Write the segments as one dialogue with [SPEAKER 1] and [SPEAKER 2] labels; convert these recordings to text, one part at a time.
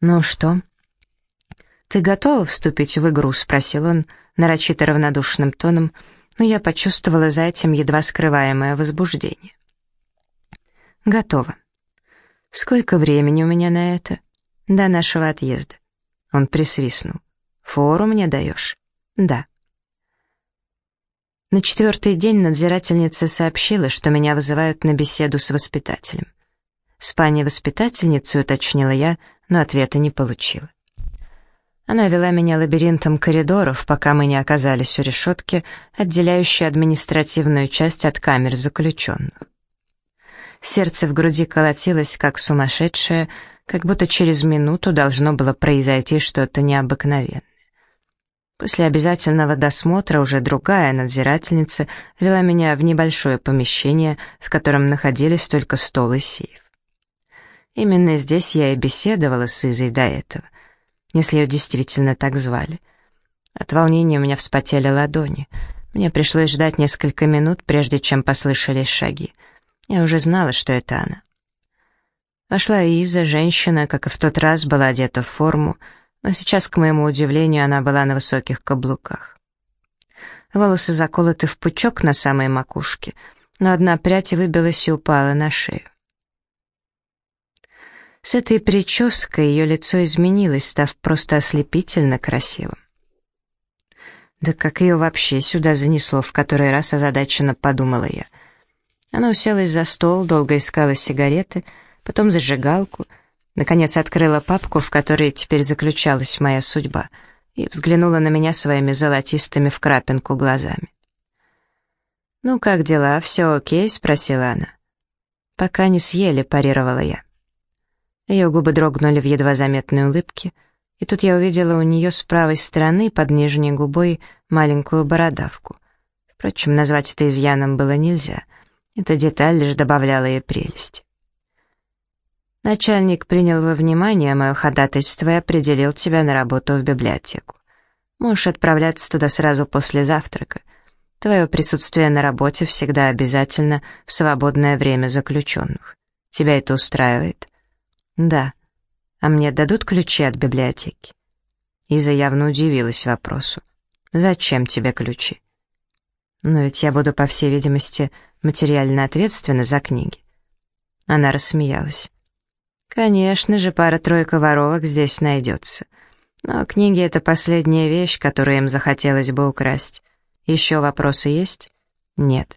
[SPEAKER 1] «Ну что?» «Ты готова вступить в игру?» — спросил он нарочито равнодушным тоном, но я почувствовала за этим едва скрываемое возбуждение. «Готова. Сколько времени у меня на это?» «До нашего отъезда». Он присвистнул. «Фору мне даешь?» «Да». На четвертый день надзирательница сообщила, что меня вызывают на беседу с воспитателем. С пани-воспитательницей уточнила я, но ответа не получила. Она вела меня лабиринтом коридоров, пока мы не оказались у решетки, отделяющей административную часть от камер заключенных. Сердце в груди колотилось, как сумасшедшее, как будто через минуту должно было произойти что-то необыкновенное. После обязательного досмотра уже другая надзирательница вела меня в небольшое помещение, в котором находились только стол и сейф. Именно здесь я и беседовала с Изой до этого если ее действительно так звали. От волнения у меня вспотели ладони. Мне пришлось ждать несколько минут, прежде чем послышались шаги. Я уже знала, что это она. Вошла Иза, женщина, как и в тот раз, была одета в форму, но сейчас, к моему удивлению, она была на высоких каблуках. Волосы заколоты в пучок на самой макушке, но одна прядь выбилась и упала на шею. С этой прической ее лицо изменилось, став просто ослепительно красивым. Да как ее вообще сюда занесло, в который раз озадаченно подумала я. Она уселась за стол, долго искала сигареты, потом зажигалку, наконец открыла папку, в которой теперь заключалась моя судьба, и взглянула на меня своими золотистыми в крапинку глазами. «Ну, как дела? Все окей?» — спросила она. «Пока не съели», — парировала я. Ее губы дрогнули в едва заметной улыбке, и тут я увидела у нее с правой стороны под нижней губой маленькую бородавку. Впрочем, назвать это изъяном было нельзя. Эта деталь лишь добавляла ей прелесть. Начальник принял во внимание мое ходатайство и определил тебя на работу в библиотеку. Можешь отправляться туда сразу после завтрака. Твое присутствие на работе всегда обязательно в свободное время заключенных. Тебя это устраивает?» «Да. А мне дадут ключи от библиотеки?» Иза явно удивилась вопросу. «Зачем тебе ключи?» «Но ведь я буду, по всей видимости, материально ответственна за книги». Она рассмеялась. «Конечно же, пара-тройка воровок здесь найдется. Но книги — это последняя вещь, которую им захотелось бы украсть. Еще вопросы есть?» «Нет».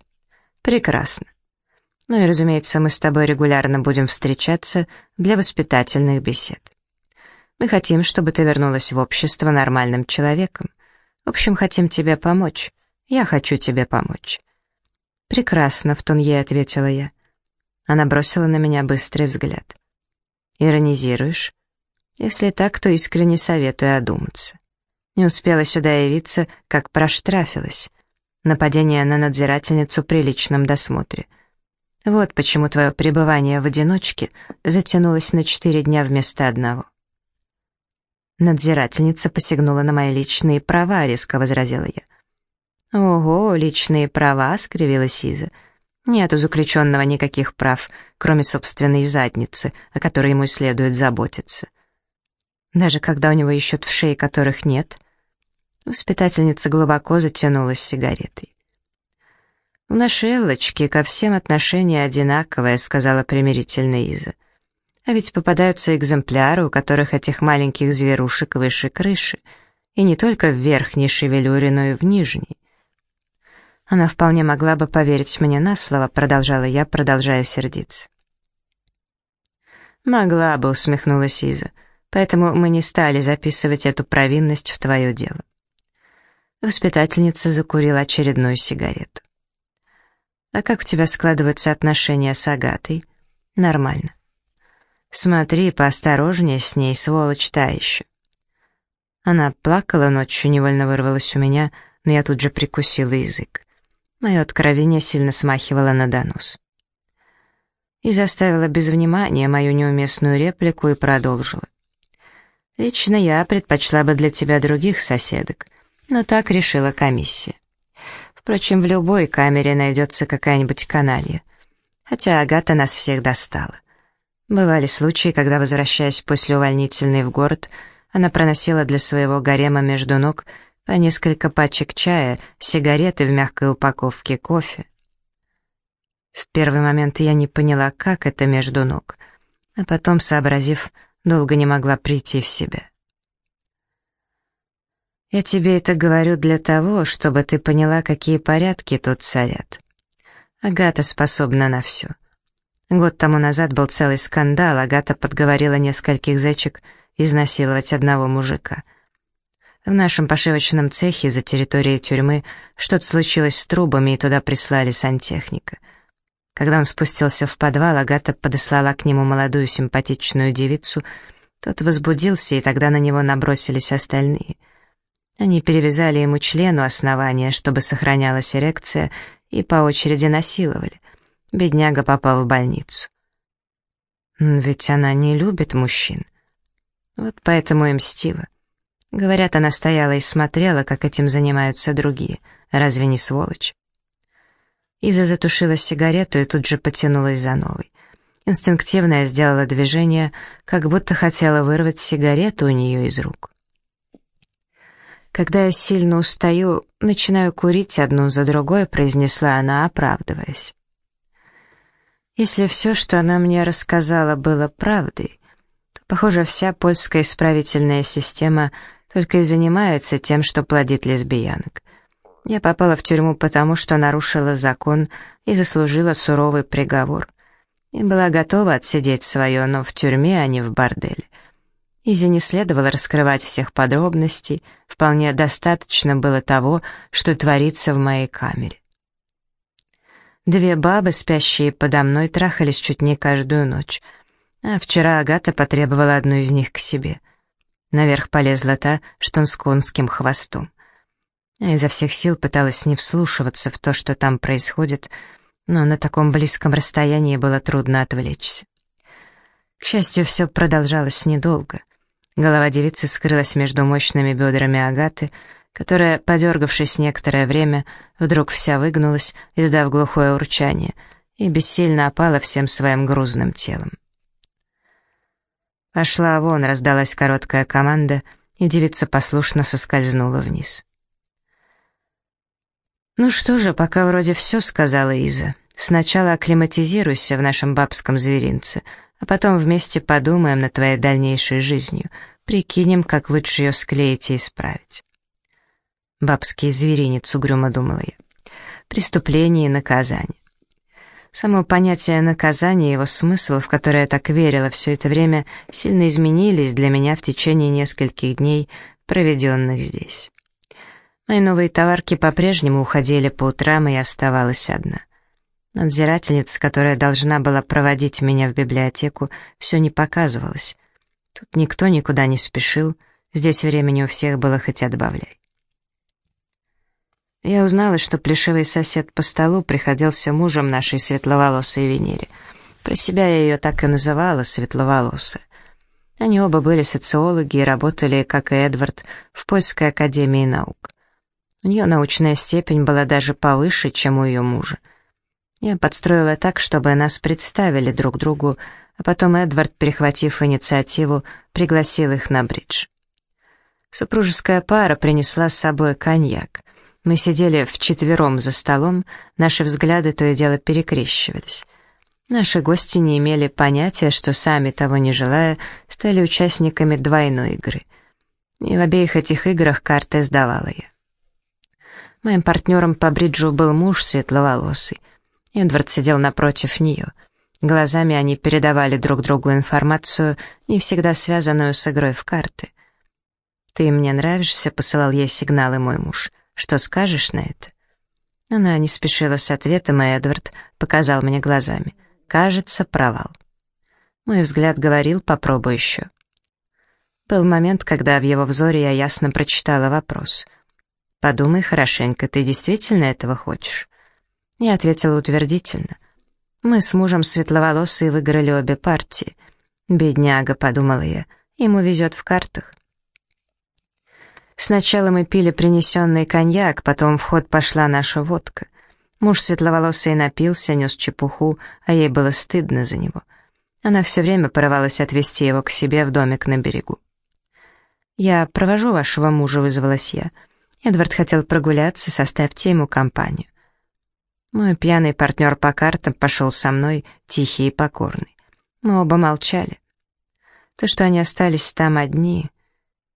[SPEAKER 1] «Прекрасно. Ну и, разумеется, мы с тобой регулярно будем встречаться для воспитательных бесед. Мы хотим, чтобы ты вернулась в общество нормальным человеком. В общем, хотим тебе помочь. Я хочу тебе помочь». «Прекрасно», — в тон ей ответила я. Она бросила на меня быстрый взгляд. «Иронизируешь? Если так, то искренне советую одуматься. Не успела сюда явиться, как проштрафилась. Нападение на надзирательницу при личном досмотре — вот почему твое пребывание в одиночке затянулось на четыре дня вместо одного. Надзирательница посягнула на мои личные права, резко возразила я. «Ого, личные права!» — скривила Сиза. «Нет у заключенного никаких прав, кроме собственной задницы, о которой ему следует заботиться. Даже когда у него ищут в шее, которых нет». Воспитательница глубоко затянулась сигаретой. «У нашей Эллочки ко всем отношение одинаковое», — сказала примирительно Иза. «А ведь попадаются экземпляры, у которых этих маленьких зверушек выше крыши, и не только в верхней шевелюре, но и в нижней». Она вполне могла бы поверить мне на слово, продолжала я, продолжая сердиться. «Могла бы», — усмехнулась Иза, «поэтому мы не стали записывать эту провинность в твое дело». Воспитательница закурила очередную сигарету. А как у тебя складываются отношения с Агатой? Нормально. Смотри, поосторожнее с ней, сволочь та еще. Она плакала ночью, невольно вырвалась у меня, но я тут же прикусила язык. Мое откровение сильно смахивало на донос. И заставила без внимания мою неуместную реплику и продолжила. «Лично я предпочла бы для тебя других соседок, но так решила комиссия. Впрочем, в любой камере найдется какая-нибудь каналья. Хотя Агата нас всех достала. Бывали случаи, когда, возвращаясь после увольнительной в город, она проносила для своего гарема между ног по несколько пачек чая, сигареты в мягкой упаковке кофе. В первый момент я не поняла, как это между ног, а потом, сообразив, долго не могла прийти в себя. «Я тебе это говорю для того, чтобы ты поняла, какие порядки тут царят. Агата способна на все». Год тому назад был целый скандал, Агата подговорила нескольких зечек изнасиловать одного мужика. В нашем пошивочном цехе за территорией тюрьмы что-то случилось с трубами, и туда прислали сантехника. Когда он спустился в подвал, Агата подослала к нему молодую симпатичную девицу. Тот возбудился, и тогда на него набросились остальные. Они перевязали ему члену основания, чтобы сохранялась эрекция, и по очереди насиловали. Бедняга попал в больницу. Ведь она не любит мужчин. Вот поэтому и мстила. Говорят, она стояла и смотрела, как этим занимаются другие. Разве не сволочь? Иза затушила сигарету и тут же потянулась за новой. Инстинктивно сделала движение, как будто хотела вырвать сигарету у нее из рук. Когда я сильно устаю, начинаю курить одну за другой, произнесла она, оправдываясь. Если все, что она мне рассказала, было правдой, то, похоже, вся польская исправительная система только и занимается тем, что плодит лесбиянок. Я попала в тюрьму потому, что нарушила закон и заслужила суровый приговор. И была готова отсидеть свое, но в тюрьме, а не в борделе. Изи не следовало раскрывать всех подробностей, вполне достаточно было того, что творится в моей камере. Две бабы, спящие подо мной, трахались чуть не каждую ночь. А вчера Агата потребовала одну из них к себе. Наверх полезла та, что с конским хвостом. Я изо всех сил пыталась не вслушиваться в то, что там происходит, но на таком близком расстоянии было трудно отвлечься. К счастью, все продолжалось недолго. Голова девицы скрылась между мощными бедрами Агаты, которая, подергавшись некоторое время, вдруг вся выгнулась, издав глухое урчание, и бессильно опала всем своим грузным телом. «Пошла вон!» — раздалась короткая команда, и девица послушно соскользнула вниз. «Ну что же, пока вроде все», — сказала Иза. «Сначала акклиматизируйся в нашем бабском зверинце, а потом вместе подумаем над твоей дальнейшей жизнью, прикинем, как лучше ее склеить и исправить». Бабский зверинец, угрюмо думала я. Преступление и наказание. Само понятие наказания и его смысл, в который я так верила все это время, сильно изменились для меня в течение нескольких дней, проведенных здесь. Мои новые товарки по-прежнему уходили по утрам, и я оставалась одна. Надзирательница, которая должна была проводить меня в библиотеку, все не показывалась. Тут никто никуда не спешил, здесь времени у всех было хоть отбавляй. Я узнала, что плешивый сосед по столу приходился мужем нашей светловолосой Венере. Про себя я ее так и называла, светловолосая. Они оба были социологи и работали, как и Эдвард, в Польской академии наук. У нее научная степень была даже повыше, чем у ее мужа. Я подстроила так, чтобы нас представили друг другу, а потом Эдвард, перехватив инициативу, пригласил их на бридж. Супружеская пара принесла с собой коньяк. Мы сидели вчетвером за столом, наши взгляды то и дело перекрещивались. Наши гости не имели понятия, что сами того не желая, стали участниками двойной игры. И в обеих этих играх карты сдавала я. Моим партнером по бриджу был муж светловолосый. Эдвард сидел напротив нее. Глазами они передавали друг другу информацию, не всегда связанную с игрой в карты. «Ты мне нравишься», — посылал ей сигналы мой муж. Что скажешь на это?» Она не спешила с ответом, и Эдвард показал мне глазами. «Кажется, провал». Мой взгляд говорил «попробуй еще». Был момент, когда в его взоре я ясно прочитала вопрос. «Подумай хорошенько, ты действительно этого хочешь?» Я ответила утвердительно. «Мы с мужем светловолосые выиграли обе партии. Бедняга», — подумала я, — «ему везет в картах». Сначала мы пили принесенный коньяк, потом в ход пошла наша водка. Муж светловолосый напился, нес чепуху, а ей было стыдно за него. Она все время порывалась отвезти его к себе в домик на берегу. «Я провожу вашего мужа», — вызвалась я. Эдвард хотел прогуляться, составьте ему компанию. Мой пьяный партнер по картам пошел со мной, тихий и покорный. Мы оба молчали. То, что они остались там одни...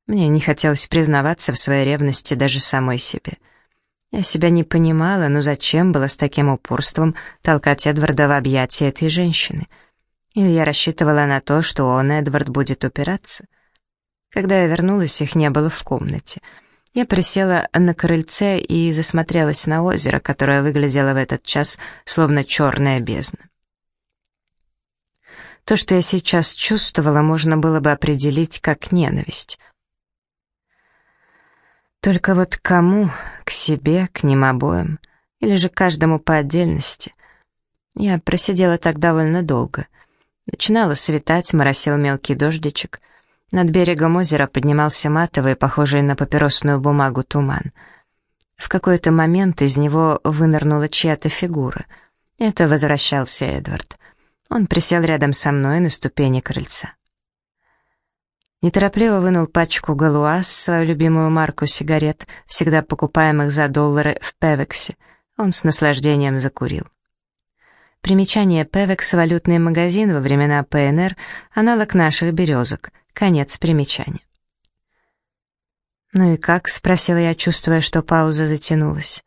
[SPEAKER 1] Мне не хотелось признаваться в своей ревности даже самой себе. Я себя не понимала, но зачем было с таким упорством толкать Эдварда в объятия этой женщины? Или я рассчитывала на то, что он, Эдвард, будет упираться? Когда я вернулась, их не было в комнате. Я присела на крыльце и засмотрелась на озеро, которое выглядело в этот час словно черная бездна. То, что я сейчас чувствовала, можно было бы определить как ненависть. Только вот кому? К себе, к ним обоим? Или же каждому по отдельности? Я просидела так довольно долго. Начинало светать, моросил мелкий дождичек. Над берегом озера поднимался матовый, похожий на папиросную бумагу, туман. В какой-то момент из него вынырнула чья-то фигура. Это возвращался Эдвард. Он присел рядом со мной на ступени крыльца. Неторопливо вынул пачку галуаз, свою любимую марку сигарет, всегда покупаемых за доллары в Певексе. Он с наслаждением закурил. Примечание Певекс — валютный магазин во времена ПНР, аналог наших березок. Конец примечания. «Ну и как?» — спросила я, чувствуя, что пауза затянулась.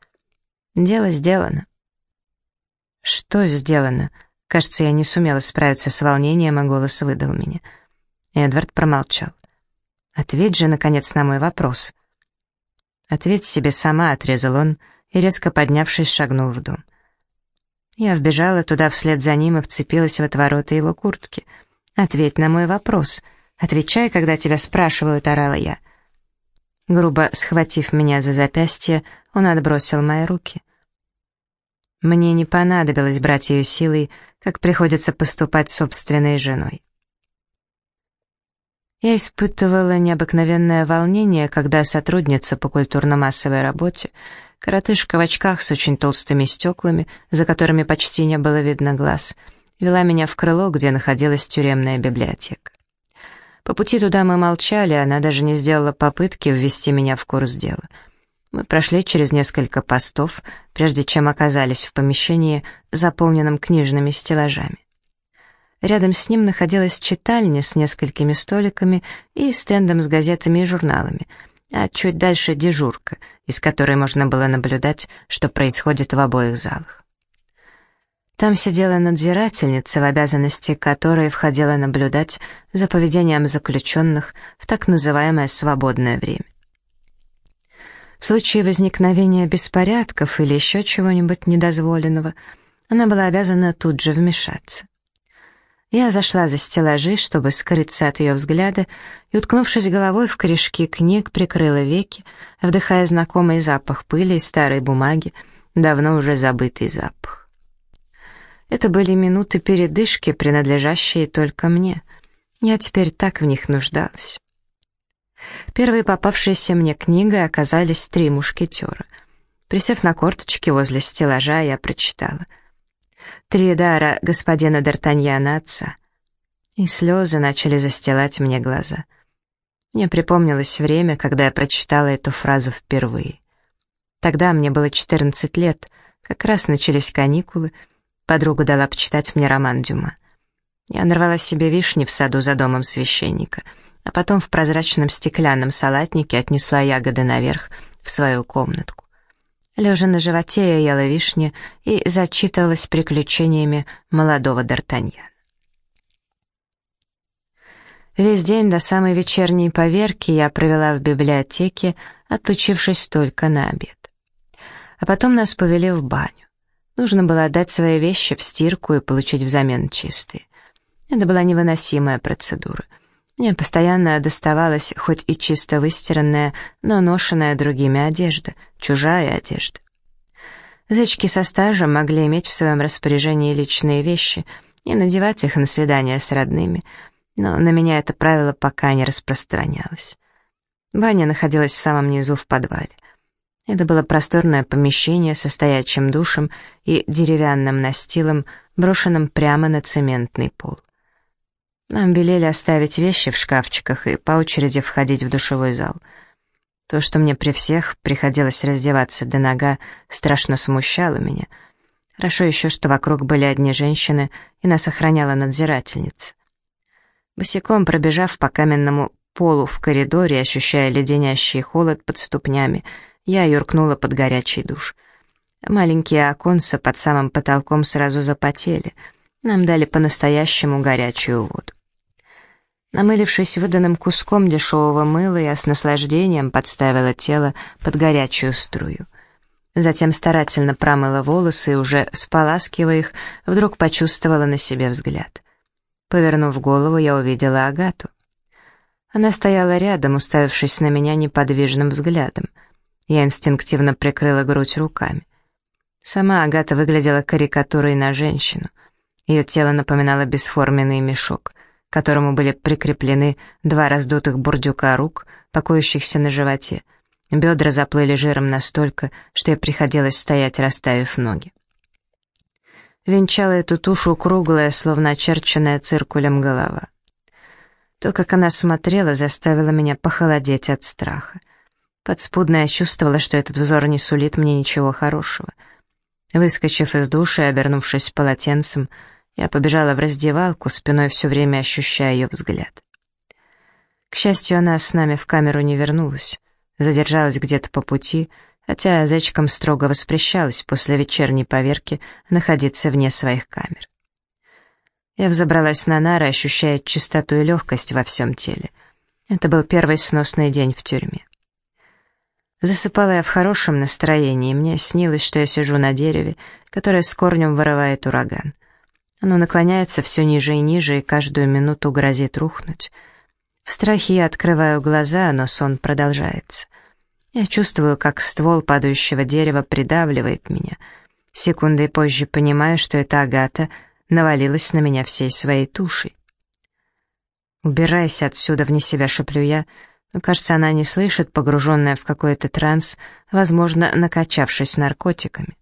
[SPEAKER 1] «Дело сделано». «Что сделано?» Кажется, я не сумела справиться с волнением, а голос выдал меня. Эдвард промолчал. «Ответь же, наконец, на мой вопрос». «Ответь себе сама», — отрезал он, и, резко поднявшись, шагнул в дом. Я вбежала туда вслед за ним и вцепилась в отвороты его куртки. «Ответь на мой вопрос. Отвечай, когда тебя спрашивают», — орала я. Грубо схватив меня за запястье, он отбросил мои руки. Мне не понадобилось брать ее силой, как приходится поступать собственной женой. Я испытывала необыкновенное волнение, когда сотрудница по культурно-массовой работе, коротышка в очках с очень толстыми стеклами, за которыми почти не было видно глаз, вела меня в крыло, где находилась тюремная библиотека. По пути туда мы молчали, она даже не сделала попытки ввести меня в курс дела — мы прошли через несколько постов, прежде чем оказались в помещении, заполненном книжными стеллажами. Рядом с ним находилась читальня с несколькими столиками и стендом с газетами и журналами, а чуть дальше дежурка, из которой можно было наблюдать, что происходит в обоих залах. Там сидела надзирательница, в обязанности которой входило наблюдать за поведением заключенных в так называемое «свободное время». В случае возникновения беспорядков или еще чего-нибудь недозволенного, она была обязана тут же вмешаться. Я зашла за стеллажи, чтобы скрыться от ее взгляда, и, уткнувшись головой в корешки книг, прикрыла веки, вдыхая знакомый запах пыли и старой бумаги, давно уже забытый запах. Это были минуты передышки, принадлежащие только мне. Я теперь так в них нуждалась. Первой попавшейся мне книгой оказались «Три мушкетера». Присев на корточки возле стеллажа, я прочитала. «Три дара господина Д'Артаньяна отца». И слезы начали застилать мне глаза. Мне припомнилось время, когда я прочитала эту фразу впервые. Тогда мне было 14 лет, как раз начались каникулы, подруга дала почитать мне роман Дюма. Я нарвала себе вишни в саду за домом священника — а потом в прозрачном стеклянном салатнике отнесла ягоды наверх, в свою комнатку. Лежа на животе, я ела вишни и зачитывалась приключениями молодого Д'Артаньяна. Весь день до самой вечерней поверки я провела в библиотеке, отлучившись только на обед. А потом нас повели в баню. Нужно было отдать свои вещи в стирку и получить взамен чистые. Это была невыносимая процедура — мне постоянно доставалась хоть и чисто выстиранная, но ношенная другими одежда, чужая одежда. Зычки со стажем могли иметь в своем распоряжении личные вещи и надевать их на свидания с родными, но на меня это правило пока не распространялось. Баня находилась в самом низу в подвале. Это было просторное помещение со стоячим душем и деревянным настилом, брошенным прямо на цементный пол. Нам велели оставить вещи в шкафчиках и по очереди входить в душевой зал. То, что мне при всех приходилось раздеваться до нога, страшно смущало меня. Хорошо еще, что вокруг были одни женщины, и нас охраняла надзирательница. Босиком пробежав по каменному полу в коридоре, ощущая леденящий холод под ступнями, я юркнула под горячий душ. Маленькие оконца под самым потолком сразу запотели. Нам дали по-настоящему горячую воду. Намылившись выданным куском дешевого мыла, я с наслаждением подставила тело под горячую струю. Затем старательно промыла волосы и уже споласкивая их, вдруг почувствовала на себе взгляд. Повернув голову, я увидела Агату. Она стояла рядом, уставившись на меня неподвижным взглядом. Я инстинктивно прикрыла грудь руками. Сама Агата выглядела карикатурой на женщину. Ее тело напоминало бесформенный мешок — к которому были прикреплены два раздутых бурдюка рук, покоящихся на животе. Бедра заплыли жиром настолько, что ей приходилось стоять, расставив ноги. Венчала эту тушу круглая, словно очерченная циркулем голова. То, как она смотрела, заставило меня похолодеть от страха. Подспудно я чувствовала, что этот взор не сулит мне ничего хорошего. Выскочив из души и обернувшись полотенцем, я побежала в раздевалку, спиной все время ощущая ее взгляд. К счастью, она с нами в камеру не вернулась. Задержалась где-то по пути, хотя зайчикам строго воспрещалось после вечерней поверки находиться вне своих камер. Я взобралась на нары, ощущая чистоту и легкость во всем теле. Это был первый сносный день в тюрьме. Засыпала я в хорошем настроении, мне снилось, что я сижу на дереве, которое с корнем вырывает ураган. Оно наклоняется все ниже и ниже, и каждую минуту грозит рухнуть. В страхе я открываю глаза, но сон продолжается. Я чувствую, как ствол падающего дерева придавливает меня. Секундой позже понимаю, что эта Агата навалилась на меня всей своей тушей. «Убирайся отсюда, вне себя», — шеплю я, но, кажется, она не слышит, погруженная в какой-то транс, возможно, накачавшись наркотиками.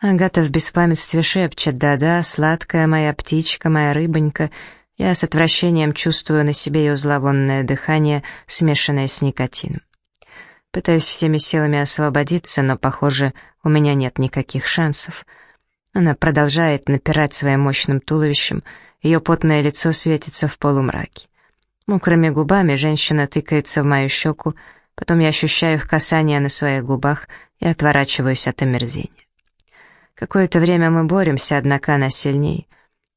[SPEAKER 1] Агата в беспамятстве шепчет «Да-да, сладкая моя птичка, моя рыбонька». Я с отвращением чувствую на себе ее зловонное дыхание, смешанное с никотином. Пытаюсь всеми силами освободиться, но, похоже, у меня нет никаких шансов. Она продолжает напирать своим мощным туловищем, ее потное лицо светится в полумраке. Мокрыми губами женщина тыкается в мою щеку, потом я ощущаю их касание на своих губах и отворачиваюсь от омерзения. Какое-то время мы боремся, однако она сильней.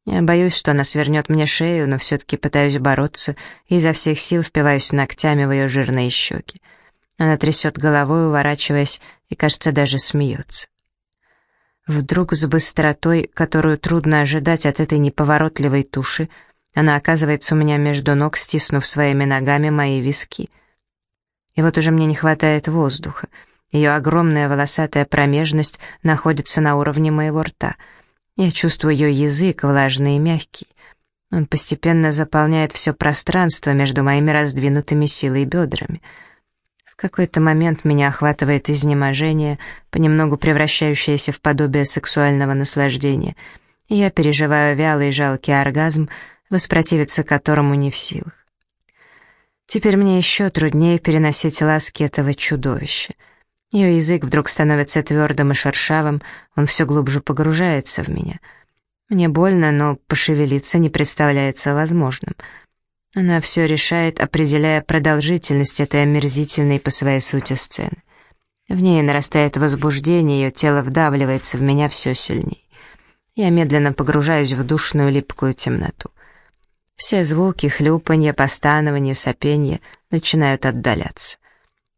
[SPEAKER 1] Я боюсь, что она свернет мне шею, но все-таки пытаюсь бороться и изо всех сил впиваюсь ногтями в ее жирные щеки. Она трясет головой, уворачиваясь, и, кажется, даже смеется. Вдруг с быстротой, которую трудно ожидать от этой неповоротливой туши, она оказывается у меня между ног, стиснув своими ногами мои виски. И вот уже мне не хватает воздуха — ее огромная волосатая промежность находится на уровне моего рта. Я чувствую ее язык, влажный и мягкий. Он постепенно заполняет все пространство между моими раздвинутыми силой бедрами. В какой-то момент меня охватывает изнеможение, понемногу превращающееся в подобие сексуального наслаждения, и я переживаю вялый жалкий оргазм, воспротивиться которому не в силах. Теперь мне еще труднее переносить ласки этого чудовища — ее язык вдруг становится твердым и шершавым, он все глубже погружается в меня. Мне больно, но пошевелиться не представляется возможным. Она все решает, определяя продолжительность этой омерзительной по своей сути сцены. В ней нарастает возбуждение, ее тело вдавливается в меня все сильнее. Я медленно погружаюсь в душную липкую темноту. Все звуки, хлюпанье, постанование, сопенье начинают отдаляться.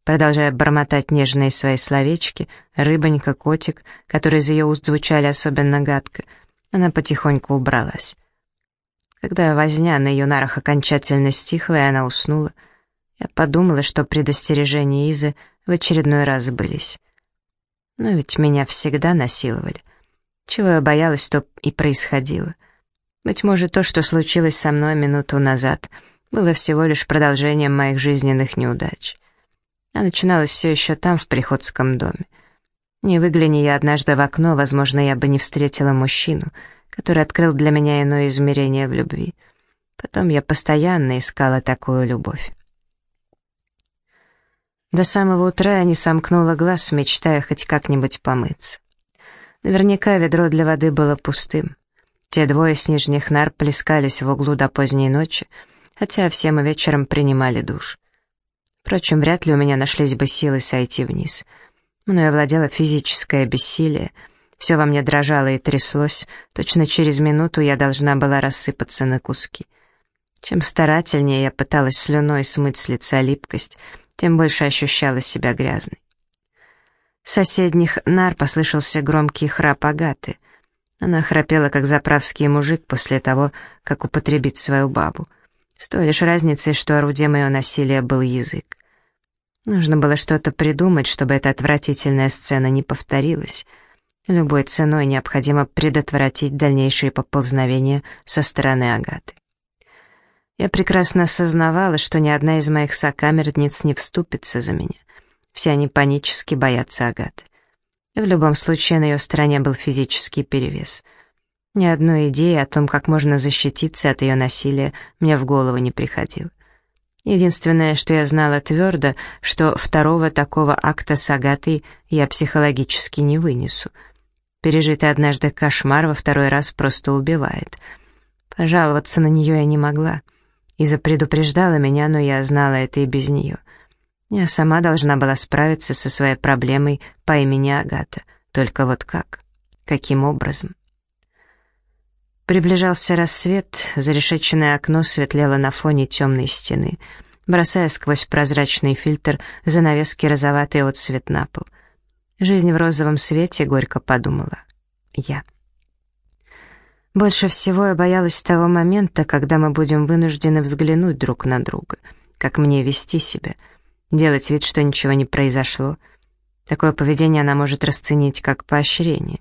[SPEAKER 1] Продолжая бормотать нежные свои словечки, рыбонька, котик, которые из ее уст звучали особенно гадко, она потихоньку убралась. Когда возня на ее нарах окончательно стихла, и она уснула, я подумала, что предостережения Изы в очередной раз сбылись. Но ведь меня всегда насиловали. Чего я боялась, то и происходило. Быть может, то, что случилось со мной минуту назад, было всего лишь продолжением моих жизненных неудач — а начиналось все еще там, в приходском доме. Не выгляни я однажды в окно, возможно, я бы не встретила мужчину, который открыл для меня иное измерение в любви. Потом я постоянно искала такую любовь. До самого утра я не сомкнула глаз, мечтая хоть как-нибудь помыться. Наверняка ведро для воды было пустым. Те двое с нижних нар плескались в углу до поздней ночи, хотя все мы вечером принимали душ. Впрочем, вряд ли у меня нашлись бы силы сойти вниз. Мною овладело физическое бессилие, все во мне дрожало и тряслось, точно через минуту я должна была рассыпаться на куски. Чем старательнее я пыталась слюной смыть с лица липкость, тем больше ощущала себя грязной. С соседних нар послышался громкий храп Агаты. Она храпела, как заправский мужик после того, как употребит свою бабу. С той лишь разницей, что орудием ее насилия был язык. Нужно было что-то придумать, чтобы эта отвратительная сцена не повторилась. Любой ценой необходимо предотвратить дальнейшие поползновения со стороны Агаты. Я прекрасно осознавала, что ни одна из моих сокамерниц не вступится за меня. Все они панически боятся Агаты. В любом случае на ее стороне был физический перевес. Ни одной идеи о том, как можно защититься от ее насилия, мне в голову не приходило. Единственное, что я знала твердо, что второго такого акта с Агатой я психологически не вынесу. Пережитый однажды кошмар во второй раз просто убивает. Пожаловаться на нее я не могла. Иза предупреждала меня, но я знала это и без нее. Я сама должна была справиться со своей проблемой по имени Агата. Только вот как? Каким образом? Приближался рассвет, зарешеченное окно светлело на фоне темной стены, бросая сквозь прозрачный фильтр занавески розоватый отсвет на пол. Жизнь в розовом свете, горько подумала. Я. Больше всего я боялась того момента, когда мы будем вынуждены взглянуть друг на друга, как мне вести себя, делать вид, что ничего не произошло. Такое поведение она может расценить как поощрение.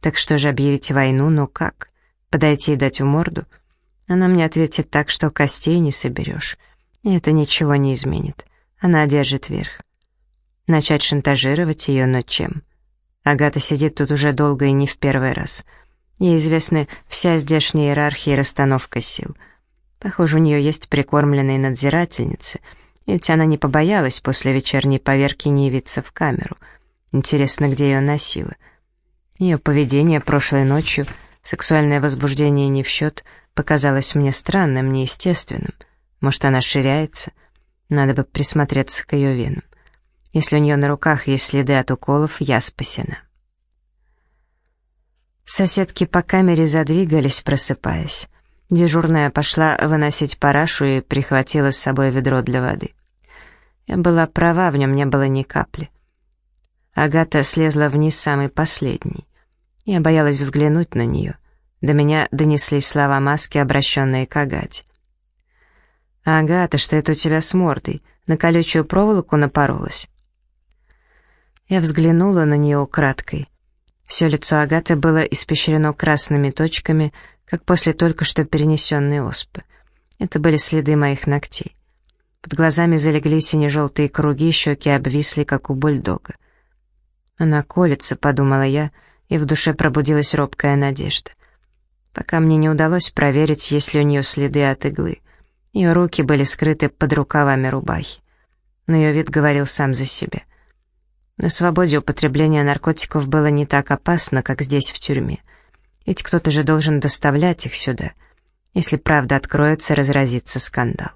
[SPEAKER 1] Так что же объявить войну, но как? Подойти и дать в морду? Она мне ответит так, что костей не соберешь. И это ничего не изменит. Она одержит верх. Начать шантажировать ее, но чем? Агата сидит тут уже долго и не в первый раз — Ей известны вся здешняя иерархия и расстановка сил. Похоже, у нее есть прикормленные надзирательницы, ведь она не побоялась после вечерней поверки не явиться в камеру. Интересно, где ее носила. Ее поведение прошлой ночью, сексуальное возбуждение не в счет, показалось мне странным, неестественным. Может, она ширяется? Надо бы присмотреться к ее венам. Если у нее на руках есть следы от уколов, я спасена. Соседки по камере задвигались, просыпаясь. Дежурная пошла выносить парашу и прихватила с собой ведро для воды. Я была права, в нем не было ни капли. Агата слезла вниз самый последний. Я боялась взглянуть на нее. До меня донеслись слова маски, обращенные к Агате. «Агата, что это у тебя с мордой? На колючую проволоку напоролась?» Я взглянула на нее украдкой. Все лицо Агаты было испещрено красными точками, как после только что перенесенной оспы. Это были следы моих ногтей. Под глазами залегли сине-желтые круги, щеки обвисли, как у бульдога. «Она колется», — подумала я, и в душе пробудилась робкая надежда. Пока мне не удалось проверить, есть ли у нее следы от иглы. Ее руки были скрыты под рукавами рубахи. Но ее вид говорил сам за себя. На свободе употребление наркотиков было не так опасно, как здесь, в тюрьме. Ведь кто-то же должен доставлять их сюда. Если правда откроется, разразится скандал.